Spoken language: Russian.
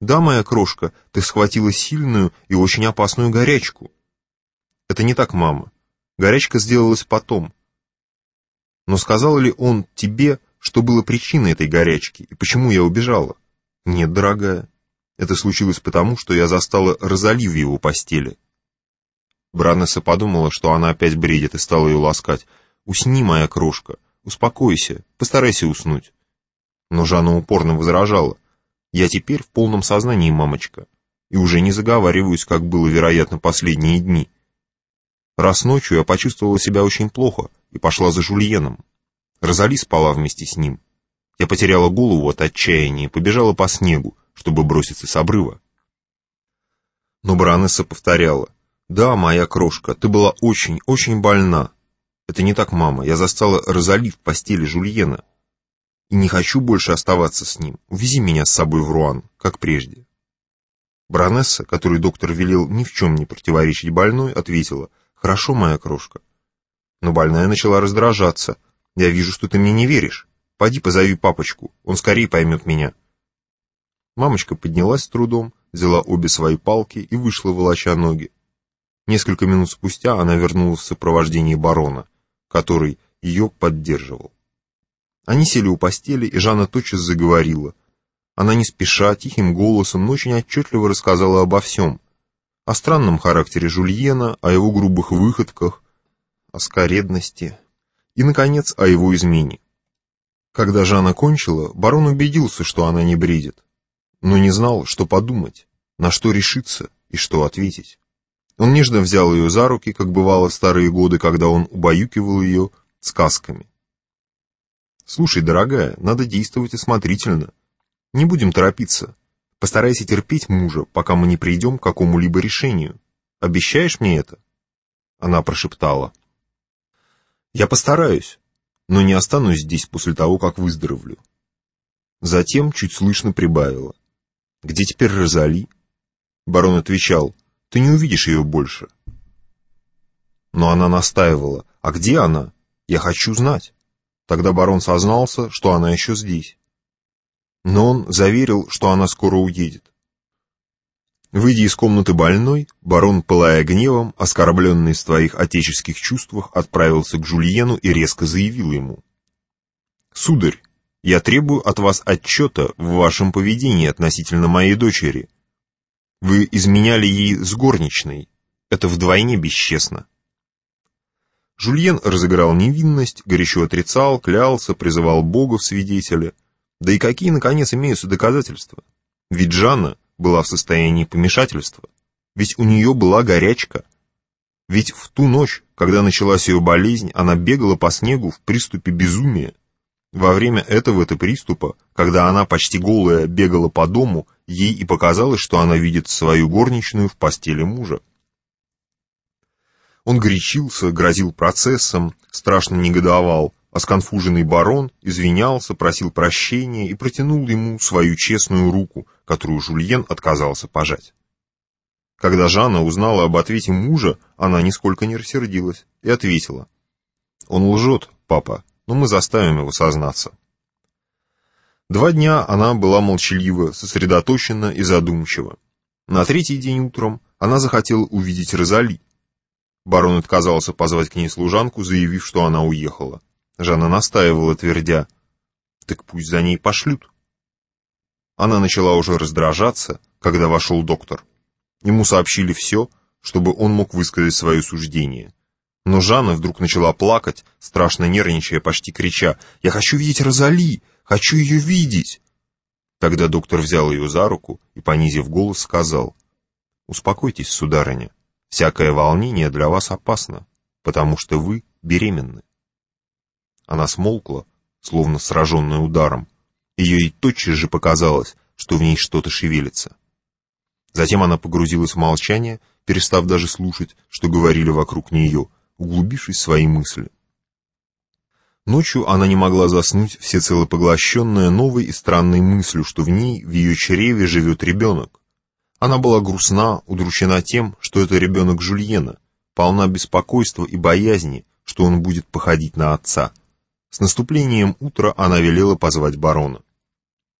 Да, моя крошка, ты схватила сильную и очень опасную горячку. Это не так, мама. Горячка сделалась потом. Но сказал ли он тебе, что было причиной этой горячки и почему я убежала? Нет, дорогая. Это случилось потому, что я застала Розали в его постели. Бранесса подумала, что она опять бредит, и стала ее ласкать. «Усни, моя крошка, успокойся, постарайся уснуть». Но Жанна упорно возражала. «Я теперь в полном сознании, мамочка, и уже не заговариваюсь, как было, вероятно, последние дни. Раз ночью я почувствовала себя очень плохо и пошла за Жульеном. Розали спала вместе с ним. Я потеряла голову от отчаяния и побежала по снегу, чтобы броситься с обрыва. Но баронесса повторяла. «Да, моя крошка, ты была очень, очень больна. Это не так, мама. Я застала Розали в постели Жульена. И не хочу больше оставаться с ним. Увези меня с собой в Руан, как прежде». Баронесса, которой доктор велел ни в чем не противоречить больной, ответила – «Хорошо, моя крошка». Но больная начала раздражаться. «Я вижу, что ты мне не веришь. Пойди позови папочку, он скорее поймет меня». Мамочка поднялась с трудом, взяла обе свои палки и вышла, волоча ноги. Несколько минут спустя она вернулась в сопровождении барона, который ее поддерживал. Они сели у постели, и Жанна тотчас заговорила. Она не спеша, тихим голосом, но очень отчетливо рассказала обо всем, о странном характере Жульена, о его грубых выходках, о скоредности и, наконец, о его измене. Когда Жанна кончила, барон убедился, что она не бредит, но не знал, что подумать, на что решиться и что ответить. Он нежно взял ее за руки, как бывало в старые годы, когда он убаюкивал ее сказками. «Слушай, дорогая, надо действовать осмотрительно. Не будем торопиться. Постарайся терпеть мужа, пока мы не придем к какому-либо решению. Обещаешь мне это?» Она прошептала. «Я постараюсь, но не останусь здесь после того, как выздоровлю». Затем чуть слышно прибавила. «Где теперь Розали?» Барон отвечал. «Ты не увидишь ее больше». Но она настаивала. «А где она? Я хочу знать». Тогда барон сознался, что она еще здесь но он заверил, что она скоро уедет. Выйдя из комнаты больной, барон, пылая гневом, оскорбленный в своих отеческих чувствах, отправился к Жульену и резко заявил ему. «Сударь, я требую от вас отчета в вашем поведении относительно моей дочери. Вы изменяли ей с горничной. Это вдвойне бесчестно». Жульен разыграл невинность, горячо отрицал, клялся, призывал Бога в свидетеля – да и какие, наконец, имеются доказательства? Ведь Жанна была в состоянии помешательства. Ведь у нее была горячка. Ведь в ту ночь, когда началась ее болезнь, она бегала по снегу в приступе безумия. Во время этого-то приступа, когда она почти голая бегала по дому, ей и показалось, что она видит свою горничную в постели мужа. Он горячился, грозил процессом, страшно негодовал, а сконфуженный барон извинялся, просил прощения и протянул ему свою честную руку, которую Жульен отказался пожать. Когда Жанна узнала об ответе мужа, она нисколько не рассердилась и ответила. «Он лжет, папа, но мы заставим его сознаться». Два дня она была молчалива, сосредоточена и задумчива. На третий день утром она захотела увидеть Розали. Барон отказался позвать к ней служанку, заявив, что она уехала. Жанна настаивала, твердя, «Так пусть за ней пошлют». Она начала уже раздражаться, когда вошел доктор. Ему сообщили все, чтобы он мог высказать свое суждение. Но Жанна вдруг начала плакать, страшно нервничая, почти крича, «Я хочу видеть Розали! Хочу ее видеть!» Тогда доктор взял ее за руку и, понизив голос, сказал, «Успокойтесь, сударыня, всякое волнение для вас опасно, потому что вы беременны». Она смолкла, словно сраженная ударом. Ее и тотчас же показалось, что в ней что-то шевелится. Затем она погрузилась в молчание, перестав даже слушать, что говорили вокруг нее, углубившись в свои мысли. Ночью она не могла заснуть, всецело поглощенная новой и странной мыслью, что в ней, в ее чреве, живет ребенок. Она была грустна, удручена тем, что это ребенок Жульена, полна беспокойства и боязни, что он будет походить на отца — с наступлением утра она велела позвать барона.